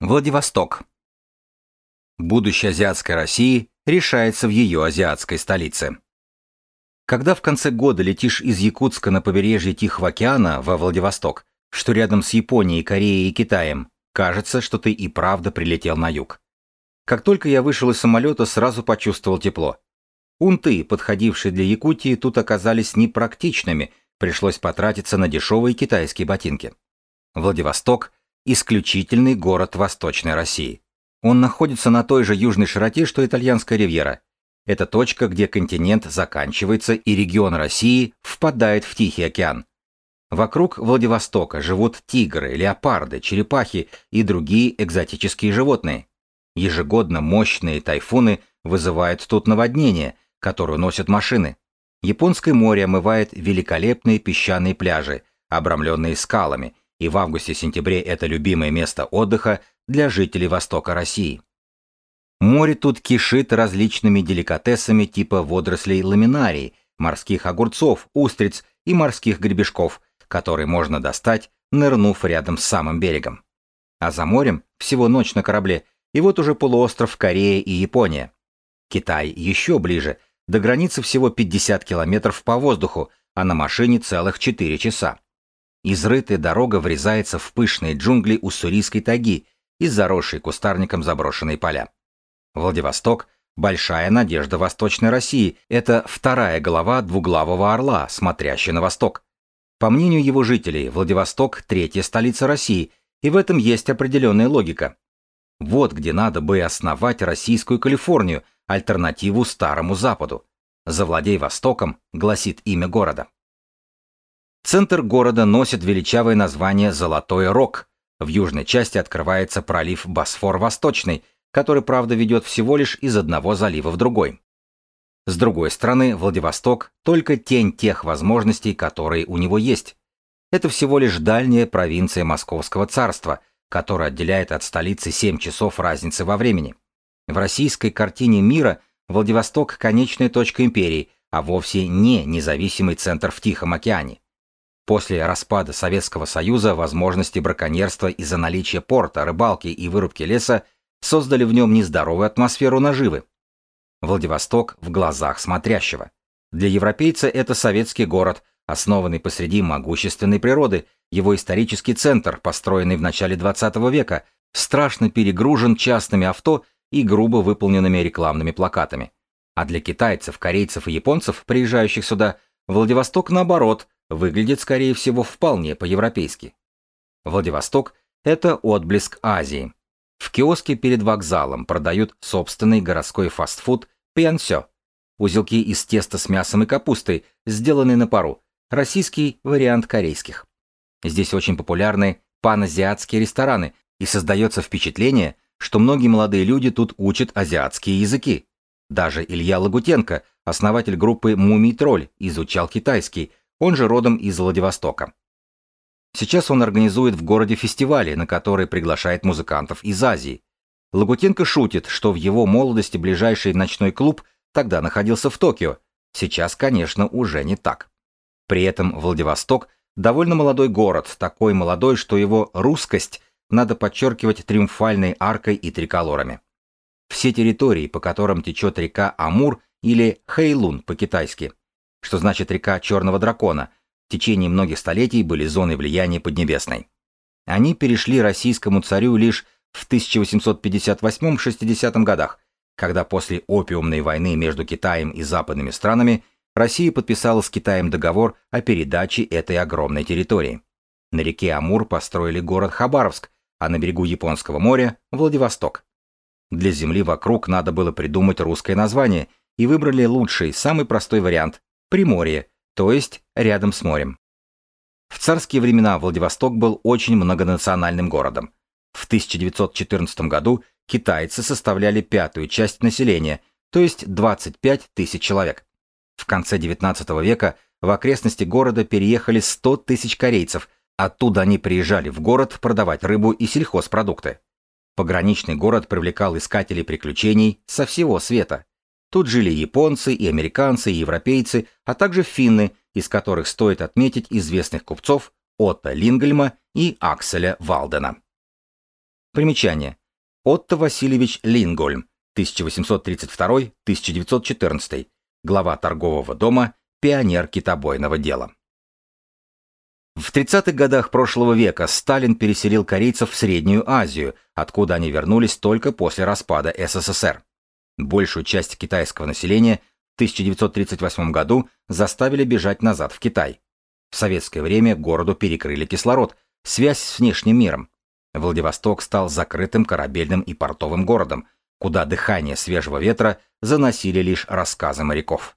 Владивосток. Будущее азиатской России решается в ее азиатской столице. Когда в конце года летишь из Якутска на побережье Тихого океана во Владивосток, что рядом с Японией, Кореей и Китаем, кажется, что ты и правда прилетел на юг. Как только я вышел из самолета, сразу почувствовал тепло. Унты, подходившие для Якутии, тут оказались непрактичными, пришлось потратиться на дешевые китайские ботинки. Владивосток – исключительный город Восточной России. Он находится на той же южной широте, что итальянская ривьера. Это точка, где континент заканчивается и регион России впадает в Тихий океан. Вокруг Владивостока живут тигры, леопарды, черепахи и другие экзотические животные. Ежегодно мощные тайфуны вызывают тут наводнения, которые носят машины. Японское море омывает великолепные песчаные пляжи, обрамленные скалами, и в августе-сентябре это любимое место отдыха для жителей Востока России. Море тут кишит различными деликатесами типа водорослей ламинарии, морских огурцов, устриц и морских гребешков, которые можно достать, нырнув рядом с самым берегом. А за морем всего ночь на корабле, и вот уже полуостров Корея и Япония. Китай еще ближе, до границы всего 50 километров по воздуху, а на машине целых 4 часа. Изрытая дорога врезается в пышные джунгли уссурийской тайги и заросшие кустарником заброшенные поля. Владивосток – большая надежда Восточной России, это вторая голова двуглавого орла, смотрящая на восток. По мнению его жителей, Владивосток – третья столица России, и в этом есть определенная логика. Вот где надо бы основать российскую Калифорнию, альтернативу Старому Западу. «Завладей Востоком», гласит имя города. Центр города носит величавое название Золотой Рог. В южной части открывается пролив Босфор-Восточный, который, правда, ведет всего лишь из одного залива в другой. С другой стороны, Владивосток – только тень тех возможностей, которые у него есть. Это всего лишь дальняя провинция Московского царства, которая отделяет от столицы 7 часов разницы во времени. В российской картине мира Владивосток – конечная точка империи, а вовсе не независимый центр в Тихом океане. После распада Советского Союза возможности браконьерства из-за наличия порта, рыбалки и вырубки леса создали в нем нездоровую атмосферу наживы. Владивосток в глазах смотрящего. Для европейца это советский город, основанный посреди могущественной природы, его исторический центр, построенный в начале 20 века, страшно перегружен частными авто и грубо выполненными рекламными плакатами. А для китайцев, корейцев и японцев, приезжающих сюда, Владивосток, наоборот, выглядит, скорее всего, вполне по-европейски. Владивосток – это отблеск Азии. В киоске перед вокзалом продают собственный городской фастфуд «Пьянсё». Узелки из теста с мясом и капустой, сделанные на пару. Российский вариант корейских. Здесь очень популярны паназиатские рестораны, и создается впечатление, что многие молодые люди тут учат азиатские языки. Даже Илья Лагутенко, основатель группы «Мумий Тролль», изучал китайский, он же родом из Владивостока. Сейчас он организует в городе фестивали, на которые приглашает музыкантов из Азии. Лагутенко шутит, что в его молодости ближайший ночной клуб тогда находился в Токио. Сейчас, конечно, уже не так. При этом Владивосток довольно молодой город, такой молодой, что его русскость надо подчеркивать триумфальной аркой и триколорами. Все территории, по которым течет река Амур или Хэйлун по-китайски, что значит река Черного Дракона, в течение многих столетий были зоной влияния Поднебесной. Они перешли российскому царю лишь в 1858-60 годах, когда после опиумной войны между Китаем и западными странами Россия подписала с Китаем договор о передаче этой огромной территории. На реке Амур построили город Хабаровск, а на берегу Японского моря – Владивосток. Для земли вокруг надо было придумать русское название, и выбрали лучший, самый простой вариант Приморье, то есть рядом с морем. В царские времена Владивосток был очень многонациональным городом. В 1914 году китайцы составляли пятую часть населения, то есть 25 тысяч человек. В конце XIX века в окрестности города переехали 100 тысяч корейцев, оттуда они приезжали в город продавать рыбу и сельхозпродукты. Пограничный город привлекал искателей приключений со всего света. Тут жили японцы, и американцы, и европейцы, а также финны, из которых стоит отметить известных купцов Отто Лингельма и Акселя Валдена. Примечание. Отто Васильевич Лингольм, 1832-1914, глава торгового дома, пионер китобойного дела. В 30-х годах прошлого века Сталин переселил корейцев в Среднюю Азию, откуда они вернулись только после распада СССР. Большую часть китайского населения в 1938 году заставили бежать назад в Китай. В советское время городу перекрыли кислород, связь с внешним миром. Владивосток стал закрытым корабельным и портовым городом, куда дыхание свежего ветра заносили лишь рассказы моряков.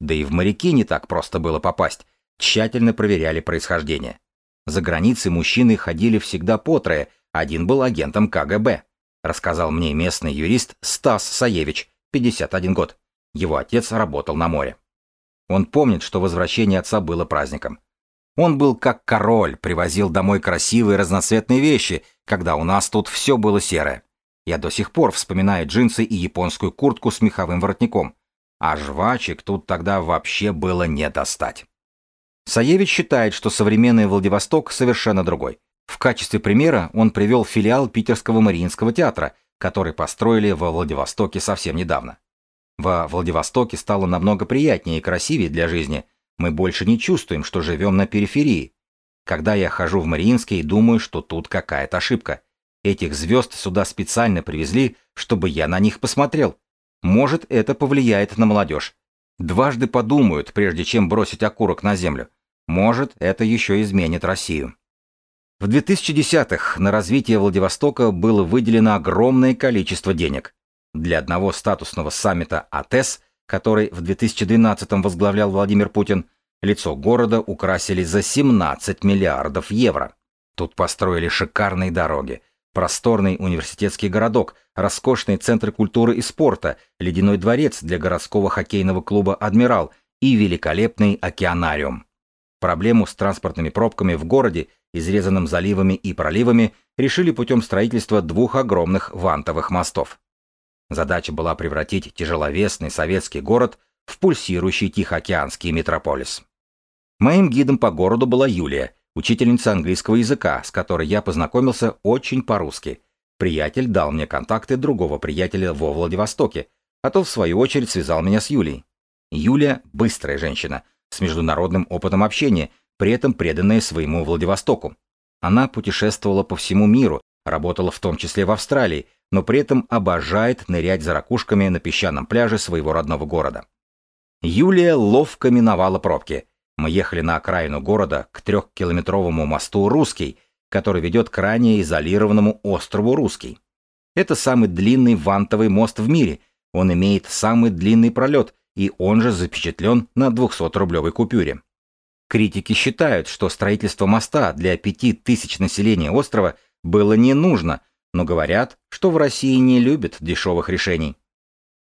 Да и в моряки не так просто было попасть, тщательно проверяли происхождение. За границей мужчины ходили всегда по трое, один был агентом КГБ, рассказал мне местный юрист Стас Саевич, 51 год. Его отец работал на море. Он помнит, что возвращение отца было праздником. Он был как король, привозил домой красивые разноцветные вещи, когда у нас тут все было серое. Я до сих пор вспоминаю джинсы и японскую куртку с меховым воротником. А жвачек тут тогда вообще было не достать. Саевич считает, что современный Владивосток совершенно другой. В качестве примера он привел филиал Питерского Мариинского театра, который построили во Владивостоке совсем недавно. Во Владивостоке стало намного приятнее и красивее для жизни. Мы больше не чувствуем, что живем на периферии. Когда я хожу в Мариинский, думаю, что тут какая-то ошибка. Этих звезд сюда специально привезли, чтобы я на них посмотрел. Может, это повлияет на молодежь. Дважды подумают, прежде чем бросить окурок на землю. Может, это еще изменит Россию. В 2010-х на развитие Владивостока было выделено огромное количество денег. Для одного статусного саммита АТЭС, который в 2012-м возглавлял Владимир Путин, лицо города украсили за 17 миллиардов евро. Тут построили шикарные дороги, просторный университетский городок, роскошные центры культуры и спорта, ледяной дворец для городского хоккейного клуба «Адмирал» и великолепный океанариум. Проблему с транспортными пробками в городе, изрезанном заливами и проливами, решили путем строительства двух огромных вантовых мостов. Задача была превратить тяжеловесный советский город в пульсирующий тихоокеанский метрополис. Моим гидом по городу была Юлия, учительница английского языка, с которой я познакомился очень по-русски. Приятель дал мне контакты другого приятеля во Владивостоке, а то в свою очередь связал меня с Юлей. Юлия – быстрая женщина – с международным опытом общения, при этом преданная своему Владивостоку. Она путешествовала по всему миру, работала в том числе в Австралии, но при этом обожает нырять за ракушками на песчаном пляже своего родного города. Юлия ловко миновала пробки. Мы ехали на окраину города к трехкилометровому мосту «Русский», который ведет к ранее изолированному острову Русский. Это самый длинный вантовый мост в мире. Он имеет самый длинный пролет, и он же запечатлен на 200-рублевой купюре. Критики считают, что строительство моста для пяти тысяч населения острова было не нужно, но говорят, что в России не любят дешевых решений.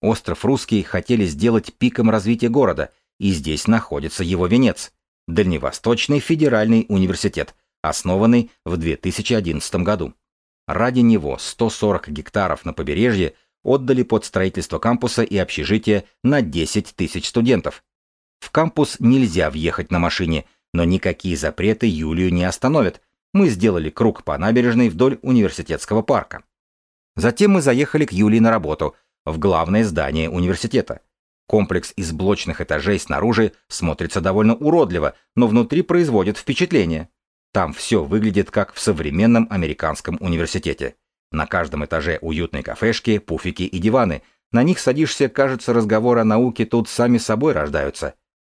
Остров Русский хотели сделать пиком развития города, и здесь находится его венец – Дальневосточный федеральный университет, основанный в 2011 году. Ради него 140 гектаров на побережье – отдали под строительство кампуса и общежития на 10 тысяч студентов. В кампус нельзя въехать на машине, но никакие запреты Юлию не остановят. Мы сделали круг по набережной вдоль университетского парка. Затем мы заехали к Юлии на работу, в главное здание университета. Комплекс из блочных этажей снаружи смотрится довольно уродливо, но внутри производит впечатление. Там все выглядит как в современном американском университете. На каждом этаже уютные кафешки, пуфики и диваны. На них садишься, кажется, разговоры о науке тут сами собой рождаются.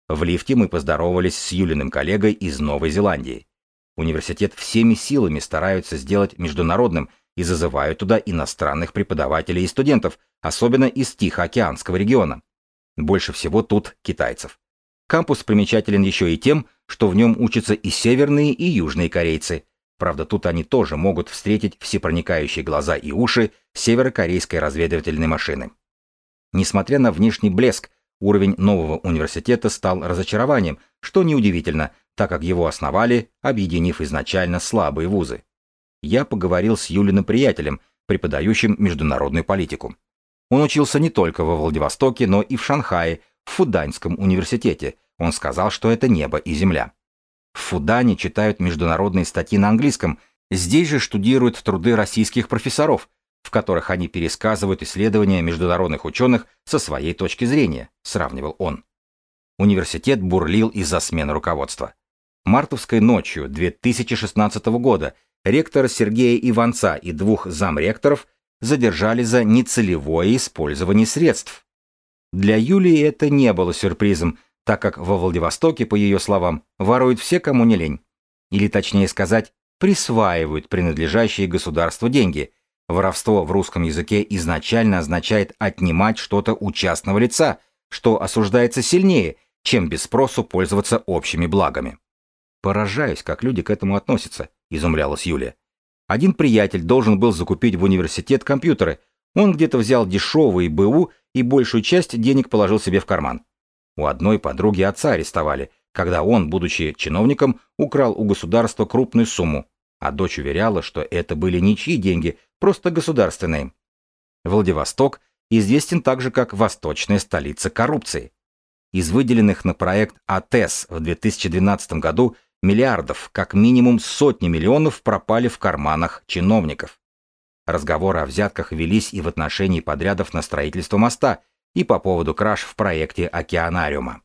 В лифте мы поздоровались с Юлиным коллегой из Новой Зеландии. Университет всеми силами стараются сделать международным и зазывают туда иностранных преподавателей и студентов, особенно из Тихоокеанского региона. Больше всего тут китайцев. Кампус примечателен еще и тем, что в нем учатся и северные, и южные корейцы – Правда, тут они тоже могут встретить всепроникающие глаза и уши северокорейской разведывательной машины. Несмотря на внешний блеск, уровень нового университета стал разочарованием, что неудивительно, так как его основали, объединив изначально слабые вузы. Я поговорил с Юлиным приятелем, преподающим международную политику. Он учился не только во Владивостоке, но и в Шанхае, в Фуданьском университете. Он сказал, что это небо и земля. В Фудане читают международные статьи на английском, Здесь же штудируют труды российских профессоров, в которых они пересказывают исследования международных ученых со своей точки зрения, сравнивал он. Университет бурлил из-за смены руководства. Мартовской ночью 2016 года ректора Сергея Иванца и двух замректоров задержали за нецелевое использование средств. Для Юлии это не было сюрпризом, так как во Владивостоке, по ее словам, воруют все, кому не лень. Или точнее сказать, присваивают принадлежащие государству деньги. Воровство в русском языке изначально означает отнимать что-то у частного лица, что осуждается сильнее, чем без спросу пользоваться общими благами. Поражаюсь, как люди к этому относятся, изумлялась Юлия. Один приятель должен был закупить в университет компьютеры. Он где-то взял дешевые БУ и большую часть денег положил себе в карман. У одной подруги отца арестовали, когда он, будучи чиновником, украл у государства крупную сумму, а дочь уверяла, что это были ничьи деньги, просто государственные. Владивосток известен также как восточная столица коррупции. Из выделенных на проект АТЭС в 2012 году миллиардов, как минимум сотни миллионов пропали в карманах чиновников. Разговоры о взятках велись и в отношении подрядов на строительство моста, и по поводу краж в проекте океанариума.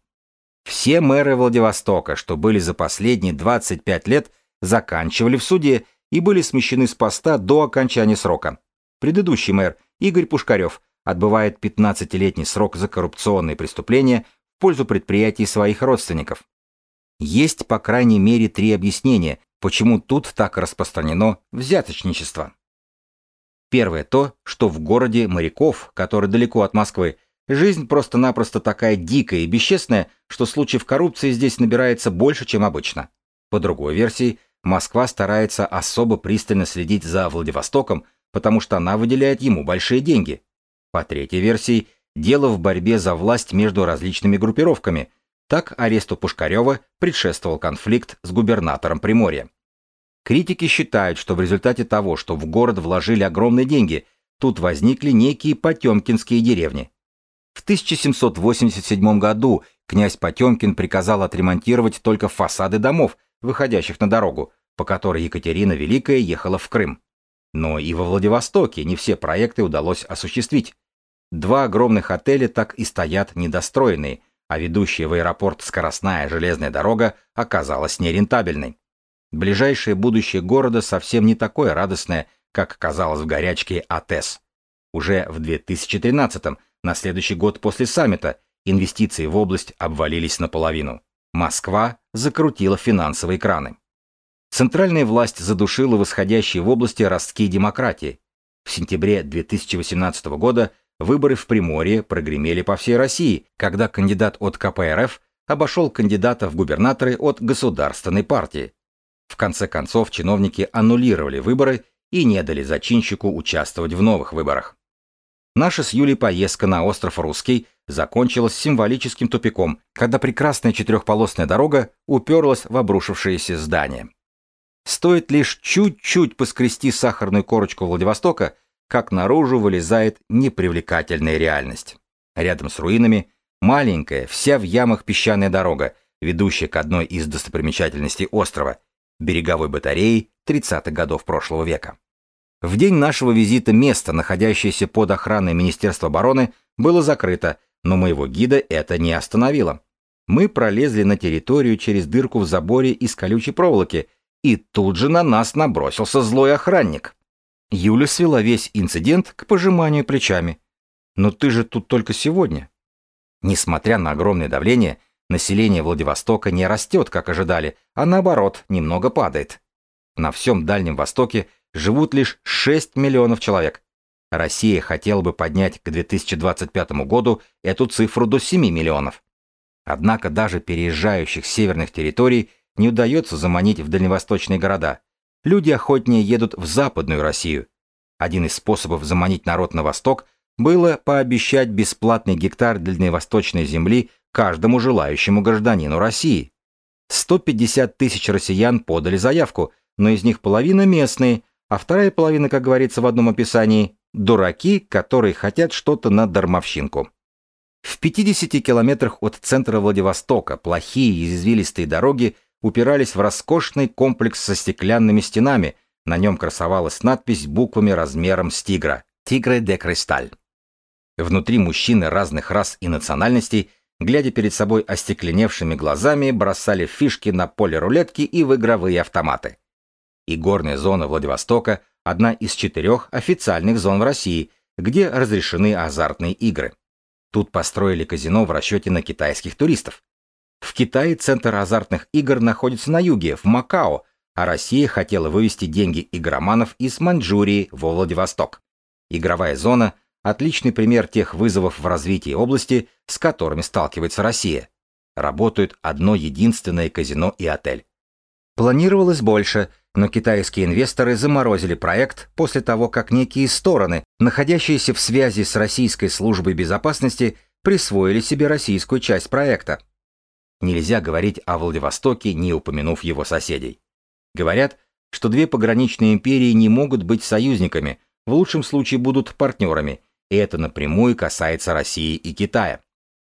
Все мэры Владивостока, что были за последние 25 лет, заканчивали в суде и были смещены с поста до окончания срока. Предыдущий мэр, Игорь Пушкарев, отбывает 15-летний срок за коррупционные преступления в пользу предприятий своих родственников. Есть, по крайней мере, три объяснения, почему тут так распространено взяточничество. Первое то, что в городе моряков, который далеко от Москвы, жизнь просто-напросто такая дикая и бесчестная, что случаев коррупции здесь набирается больше, чем обычно. По другой версии, Москва старается особо пристально следить за Владивостоком, потому что она выделяет ему большие деньги. По третьей версии, дело в борьбе за власть между различными группировками – так аресту Пушкарева предшествовал конфликт с губернатором Приморья. Критики считают, что в результате того, что в город вложили огромные деньги, тут возникли некие потемкинские деревни. В 1787 году князь Потемкин приказал отремонтировать только фасады домов, выходящих на дорогу, по которой Екатерина Великая ехала в Крым. Но и во Владивостоке не все проекты удалось осуществить. Два огромных отеля так и стоят недостроенные – а ведущая в аэропорт скоростная железная дорога оказалась нерентабельной. Ближайшее будущее города совсем не такое радостное, как казалось в горячке АТЭС. Уже в 2013-м, на следующий год после саммита, инвестиции в область обвалились наполовину. Москва закрутила финансовые краны. Центральная власть задушила восходящие в области ростки демократии. В сентябре 2018 года Выборы в Приморье прогремели по всей России, когда кандидат от КПРФ обошел кандидата в губернаторы от Государственной партии. В конце концов чиновники аннулировали выборы и не дали зачинщику участвовать в новых выборах. Наша с Юлей поездка на остров Русский закончилась символическим тупиком, когда прекрасная четырехполосная дорога уперлась в обрушившееся здание. Стоит лишь чуть-чуть поскрести сахарную корочку Владивостока, как наружу вылезает непривлекательная реальность. Рядом с руинами маленькая, вся в ямах песчаная дорога, ведущая к одной из достопримечательностей острова, береговой батареи 30-х годов прошлого века. В день нашего визита место, находящееся под охраной Министерства обороны, было закрыто, но моего гида это не остановило. Мы пролезли на территорию через дырку в заборе из колючей проволоки, и тут же на нас набросился злой охранник. Юля свела весь инцидент к пожиманию плечами. «Но ты же тут только сегодня». Несмотря на огромное давление, население Владивостока не растет, как ожидали, а наоборот, немного падает. На всем Дальнем Востоке живут лишь 6 миллионов человек. Россия хотела бы поднять к 2025 году эту цифру до 7 миллионов. Однако даже переезжающих с северных территорий не удается заманить в дальневосточные города – люди охотнее едут в Западную Россию. Один из способов заманить народ на восток было пообещать бесплатный гектар дальневосточной земли каждому желающему гражданину России. 150 тысяч россиян подали заявку, но из них половина местные, а вторая половина, как говорится в одном описании, дураки, которые хотят что-то на дармовщинку. В 50 километрах от центра Владивостока плохие и извилистые дороги упирались в роскошный комплекс со стеклянными стенами, На нем красовалась надпись буквами размером с тигра «Тигре де Кристаль». Внутри мужчины разных рас и национальностей, глядя перед собой остекленевшими глазами, бросали фишки на поле рулетки и в игровые автоматы. И горная зона Владивостока – одна из четырех официальных зон в России, где разрешены азартные игры. Тут построили казино в расчете на китайских туристов. В Китае центр азартных игр находится на юге, в Макао, а Россия хотела вывести деньги игроманов из Маньчжурии во Владивосток. Игровая зона – отличный пример тех вызовов в развитии области, с которыми сталкивается Россия. Работают одно единственное казино и отель. Планировалось больше, но китайские инвесторы заморозили проект после того, как некие стороны, находящиеся в связи с российской службой безопасности, присвоили себе российскую часть проекта. Нельзя говорить о Владивостоке, не упомянув его соседей. Говорят, что две пограничные империи не могут быть союзниками, в лучшем случае будут партнерами, и это напрямую касается России и Китая.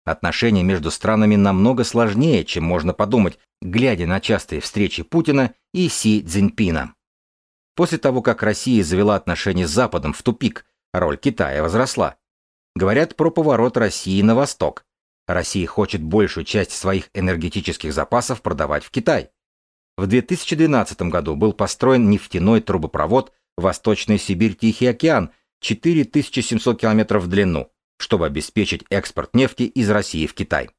Отношения между странами намного сложнее, чем можно подумать, глядя на частые встречи Путина и Си Цзиньпина. После того, как Россия завела отношения с Западом в тупик, роль Китая возросла. Говорят про поворот России на восток. Россия хочет большую часть своих энергетических запасов продавать в Китай. В 2012 году был построен нефтяной трубопровод Восточная Сибирь-Тихий океан 4700 км в длину, чтобы обеспечить экспорт нефти из России в Китай.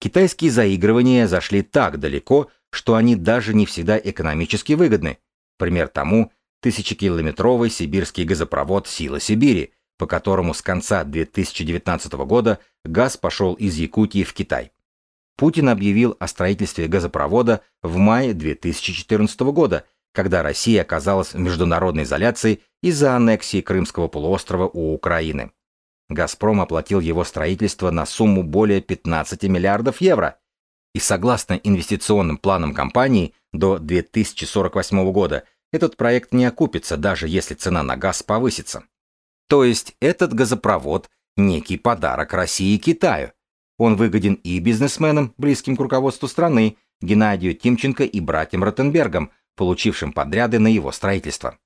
Китайские заигрывания зашли так далеко, что они даже не всегда экономически выгодны. Пример тому – тысячекилометровый сибирский газопровод «Сила Сибири», по которому с конца 2019 года газ пошел из Якутии в Китай. Путин объявил о строительстве газопровода в мае 2014 года, когда Россия оказалась в международной изоляции из-за аннексии Крымского полуострова у Украины. «Газпром» оплатил его строительство на сумму более 15 миллиардов евро. И согласно инвестиционным планам компании, до 2048 года этот проект не окупится, даже если цена на газ повысится. То есть этот газопровод – некий подарок России и Китаю. Он выгоден и бизнесменам, близким к руководству страны, Геннадию Тимченко и братьям Ротенбергам, получившим подряды на его строительство.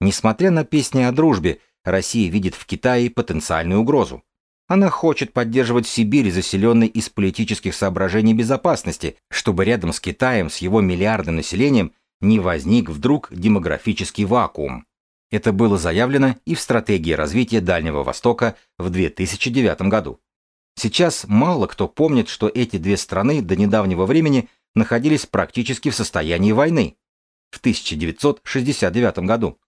Несмотря на песни о дружбе, Россия видит в Китае потенциальную угрозу. Она хочет поддерживать Сибирь, заселенной из политических соображений безопасности, чтобы рядом с Китаем с его миллиардным населением не возник вдруг демографический вакуум. Это было заявлено и в стратегии развития Дальнего Востока в 2009 году. Сейчас мало кто помнит, что эти две страны до недавнего времени находились практически в состоянии войны в 1969 году.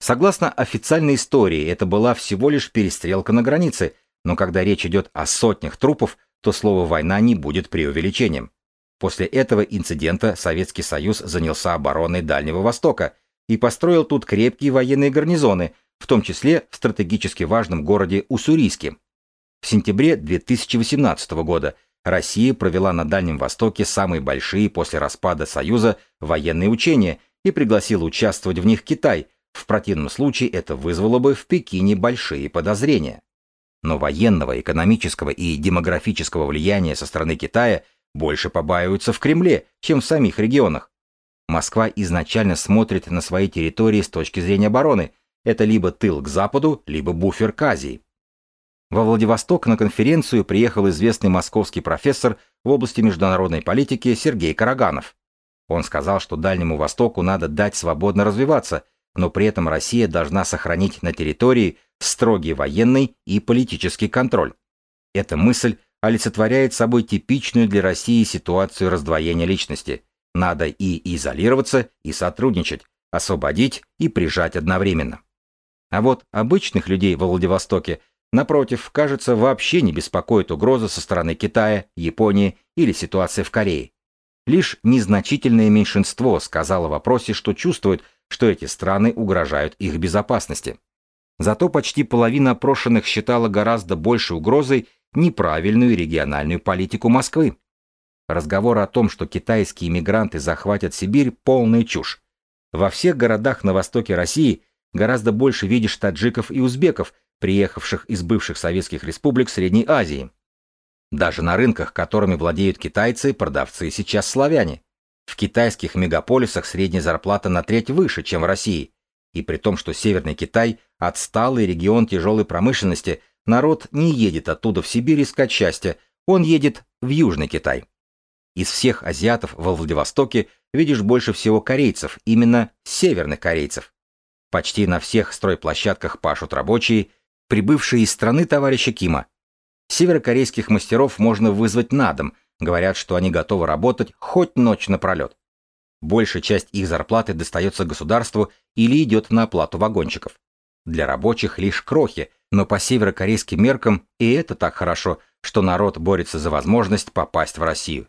Согласно официальной истории, это была всего лишь перестрелка на границе, но когда речь идет о сотнях трупов, то слово «война» не будет преувеличением. После этого инцидента Советский Союз занялся обороной Дальнего Востока и построил тут крепкие военные гарнизоны, в том числе в стратегически важном городе Уссурийске. В сентябре 2018 года Россия провела на Дальнем Востоке самые большие после распада Союза военные учения и пригласила участвовать в них Китай – в противном случае это вызвало бы в Пекине большие подозрения. Но военного, экономического и демографического влияния со стороны Китая больше побаиваются в Кремле, чем в самих регионах. Москва изначально смотрит на свои территории с точки зрения обороны. Это либо тыл к западу, либо буфер к Азии. Во Владивосток на конференцию приехал известный московский профессор в области международной политики Сергей Караганов. Он сказал, что Дальнему Востоку надо дать свободно развиваться – но при этом Россия должна сохранить на территории строгий военный и политический контроль. Эта мысль олицетворяет собой типичную для России ситуацию раздвоения личности. Надо и изолироваться, и сотрудничать, освободить и прижать одновременно. А вот обычных людей во Владивостоке, напротив, кажется, вообще не беспокоит угроза со стороны Китая, Японии или ситуация в Корее. Лишь незначительное меньшинство сказало в вопросе, что чувствует, что эти страны угрожают их безопасности. Зато почти половина опрошенных считала гораздо большей угрозой неправильную региональную политику Москвы. Разговор о том, что китайские иммигранты захватят Сибирь, полная чушь. Во всех городах на востоке России гораздо больше видишь таджиков и узбеков, приехавших из бывших советских республик Средней Азии. Даже на рынках, которыми владеют китайцы, продавцы сейчас славяне. В китайских мегаполисах средняя зарплата на треть выше, чем в России. И при том, что Северный Китай – отсталый регион тяжелой промышленности, народ не едет оттуда в Сибирь искать счастья, он едет в Южный Китай. Из всех азиатов во Владивостоке видишь больше всего корейцев, именно северных корейцев. Почти на всех стройплощадках пашут рабочие, прибывшие из страны товарища Кима. Северокорейских мастеров можно вызвать на дом, говорят, что они готовы работать хоть ночь напролет. Большая часть их зарплаты достается государству или идет на оплату вагончиков. Для рабочих лишь крохи, но по северокорейским меркам и это так хорошо, что народ борется за возможность попасть в Россию.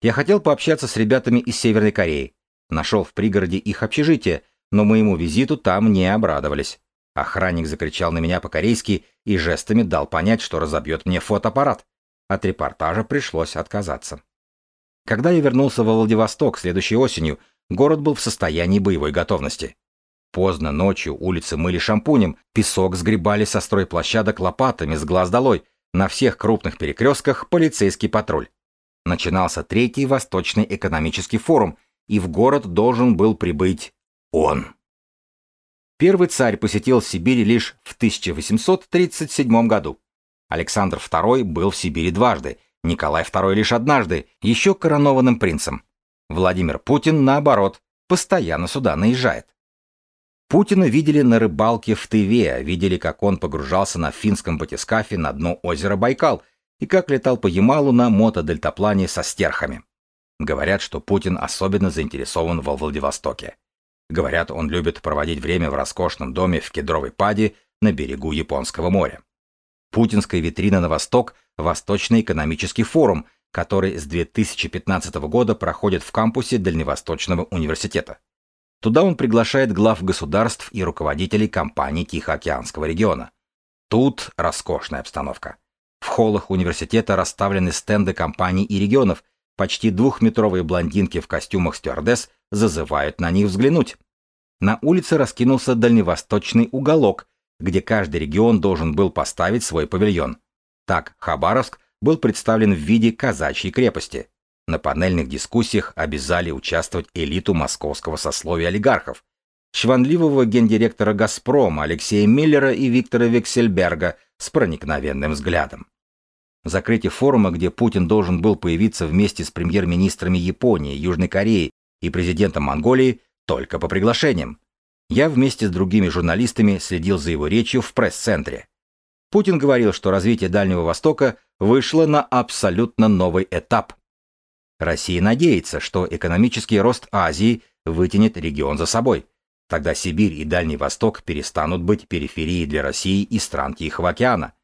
Я хотел пообщаться с ребятами из Северной Кореи. Нашел в пригороде их общежитие, но моему визиту там не обрадовались. Охранник закричал на меня по-корейски и жестами дал понять, что разобьет мне фотоаппарат. От репортажа пришлось отказаться. Когда я вернулся во Владивосток следующей осенью, город был в состоянии боевой готовности. Поздно ночью улицы мыли шампунем, песок сгребали со стройплощадок лопатами с глаз долой, на всех крупных перекрестках полицейский патруль. Начинался третий Восточный экономический форум, и в город должен был прибыть он. Первый царь посетил Сибирь лишь в 1837 году. Александр II был в Сибири дважды, Николай II лишь однажды, еще коронованным принцем. Владимир Путин, наоборот, постоянно сюда наезжает. Путина видели на рыбалке в Тыве, видели, как он погружался на финском батискафе на дно озера Байкал и как летал по Ямалу на мотодельтаплане со стерхами. Говорят, что Путин особенно заинтересован во Владивостоке. Говорят, он любит проводить время в роскошном доме в Кедровой Паде на берегу Японского моря. Путинская витрина на восток – Восточный экономический форум, который с 2015 года проходит в кампусе Дальневосточного университета. Туда он приглашает глав государств и руководителей компаний Тихоокеанского региона. Тут роскошная обстановка. В холлах университета расставлены стенды компаний и регионов, почти двухметровые блондинки в костюмах стюардесс зазывают на них взглянуть. На улице раскинулся дальневосточный уголок, где каждый регион должен был поставить свой павильон. Так, Хабаровск был представлен в виде казачьей крепости. На панельных дискуссиях обязали участвовать элиту московского сословия олигархов, чванливого гендиректора «Газпрома» Алексея Миллера и Виктора Вексельберга с проникновенным взглядом. Закрытие форума, где Путин должен был появиться вместе с премьер-министрами Японии, Южной Кореи и президентом Монголии, только по приглашениям. Я вместе с другими журналистами следил за его речью в пресс-центре. Путин говорил, что развитие Дальнего Востока вышло на абсолютно новый этап. Россия надеется, что экономический рост Азии вытянет регион за собой. Тогда Сибирь и Дальний Восток перестанут быть периферией для России и стран Тихого океана.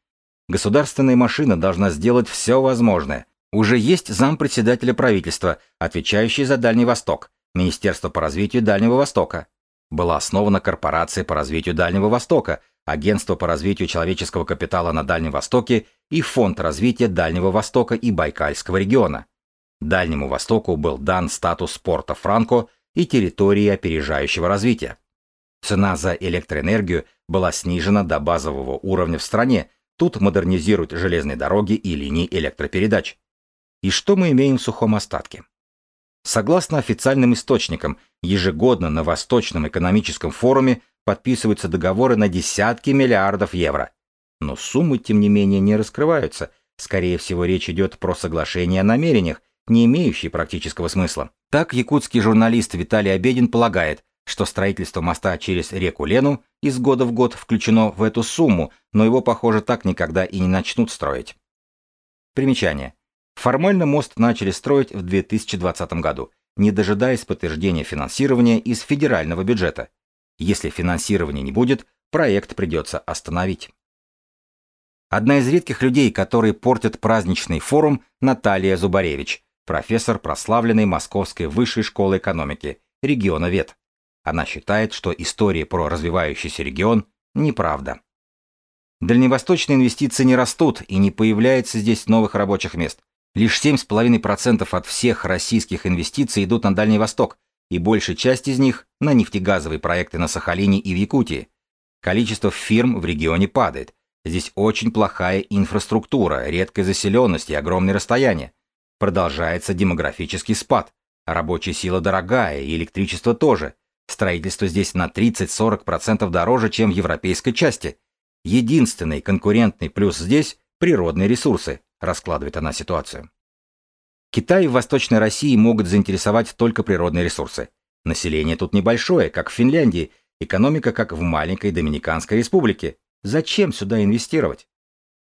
Государственная машина должна сделать все возможное. Уже есть зампредседателя правительства, отвечающий за Дальний Восток, Министерство по развитию Дальнего Востока. Была основана корпорация по развитию Дальнего Востока, Агентство по развитию человеческого капитала на Дальнем Востоке и Фонд развития Дальнего Востока и Байкальского региона. Дальнему Востоку был дан статус порта Франко и территории опережающего развития. Цена за электроэнергию была снижена до базового уровня в стране, тут модернизируют железные дороги и линии электропередач. И что мы имеем в сухом остатке? Согласно официальным источникам, ежегодно на Восточном экономическом форуме подписываются договоры на десятки миллиардов евро. Но суммы, тем не менее, не раскрываются. Скорее всего, речь идет про соглашение о намерениях, не имеющие практического смысла. Так якутский журналист Виталий Обедин полагает, что строительство моста через реку Лену из года в год включено в эту сумму, но его, похоже, так никогда и не начнут строить. Примечание. Формально мост начали строить в 2020 году, не дожидаясь подтверждения финансирования из федерального бюджета. Если финансирования не будет, проект придется остановить. Одна из редких людей, которые портят праздничный форум, Наталья Зубаревич, профессор прославленной Московской высшей школы экономики, региона ВЕД. Она считает, что история про развивающийся регион – неправда. Дальневосточные инвестиции не растут и не появляется здесь новых рабочих мест. Лишь 7,5% от всех российских инвестиций идут на Дальний Восток, и большая часть из них на нефтегазовые проекты на Сахалине и в Якутии. Количество фирм в регионе падает. Здесь очень плохая инфраструктура, редкая заселенность и огромные расстояния. Продолжается демографический спад. Рабочая сила дорогая, и электричество тоже. Строительство здесь на 30-40% дороже, чем в европейской части. Единственный конкурентный плюс здесь – природные ресурсы, раскладывает она ситуацию. Китай и Восточной России могут заинтересовать только природные ресурсы. Население тут небольшое, как в Финляндии, экономика как в маленькой Доминиканской республике. Зачем сюда инвестировать?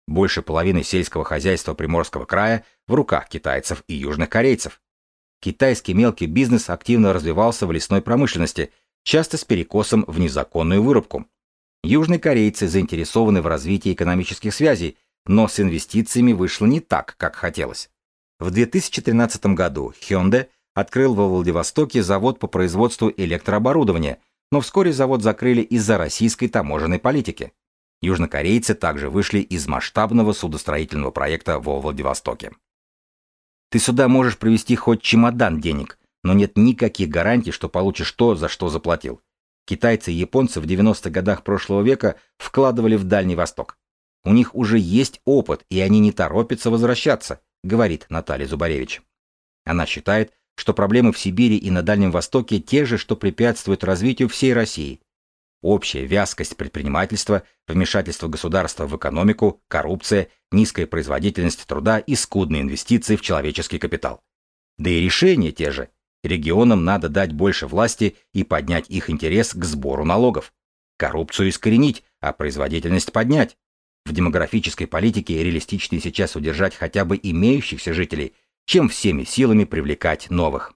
Больше половины сельского хозяйства Приморского края в руках китайцев и южных корейцев. Китайский мелкий бизнес активно развивался в лесной промышленности, часто с перекосом в незаконную вырубку. Южные корейцы заинтересованы в развитии экономических связей, но с инвестициями вышло не так, как хотелось. В 2013 году Hyundai открыл во Владивостоке завод по производству электрооборудования, но вскоре завод закрыли из-за российской таможенной политики. Южнокорейцы также вышли из масштабного судостроительного проекта во Владивостоке. Ты сюда можешь привезти хоть чемодан денег, но нет никаких гарантий, что получишь то, за что заплатил. Китайцы и японцы в 90-х годах прошлого века вкладывали в Дальний Восток. У них уже есть опыт, и они не торопятся возвращаться, говорит Наталья Зубаревич. Она считает, что проблемы в Сибири и на Дальнем Востоке те же, что препятствуют развитию всей России. Общая вязкость предпринимательства, вмешательство государства в экономику, коррупция, низкая производительность труда и скудные инвестиции в человеческий капитал. Да и решения те же. Регионам надо дать больше власти и поднять их интерес к сбору налогов. Коррупцию искоренить, а производительность поднять. В демографической политике реалистичнее сейчас удержать хотя бы имеющихся жителей, чем всеми силами привлекать новых.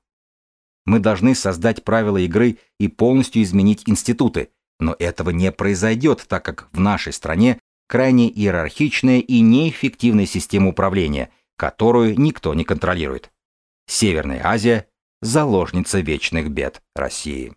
Мы должны создать правила игры и полностью изменить институты, но этого не произойдет, так как в нашей стране крайне иерархичная и неэффективная система управления, которую никто не контролирует. Северная Азия – заложница вечных бед России.